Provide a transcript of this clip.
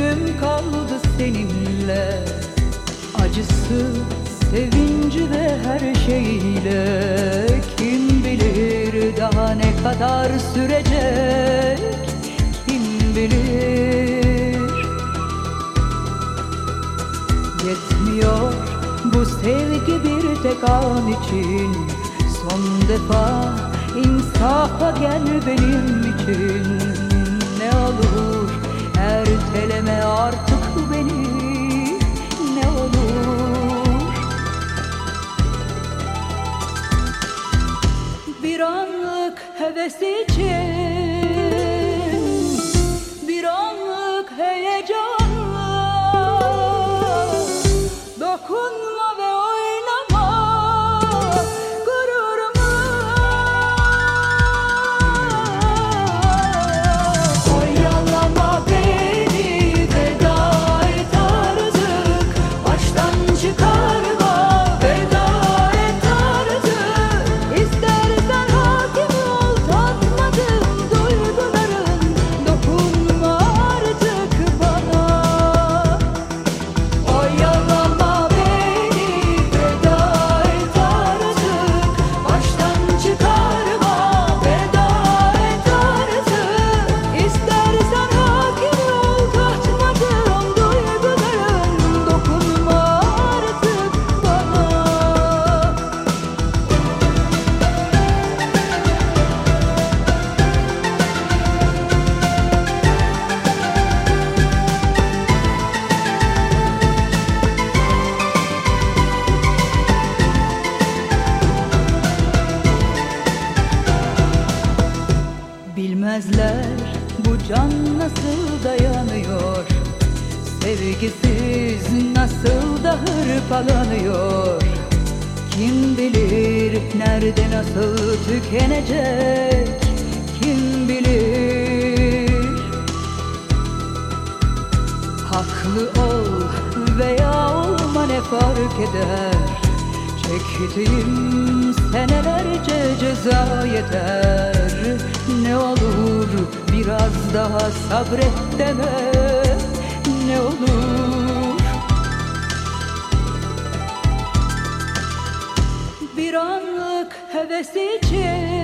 ömrüm kaldı seninle. Acısı, sevinci ve her şeyle. Kim bilir daha ne kadar sürecek? Kim bilir? Yetmiyor bu sevgi bir tek an için. Son defa insafa gel benim için olur erteleme artık beni Bilmezler bu can nasıl dayanıyor? Sevgisiz nasıl da hırpalanıyor? Kim bilir nerede nasıl tükenecek? Kim bilir? Haklı ol veya olma ne fark eder? Çektiğim senelerce ceza yeter Ne olur biraz daha sabret deme. Ne olur. Bir anlık heves için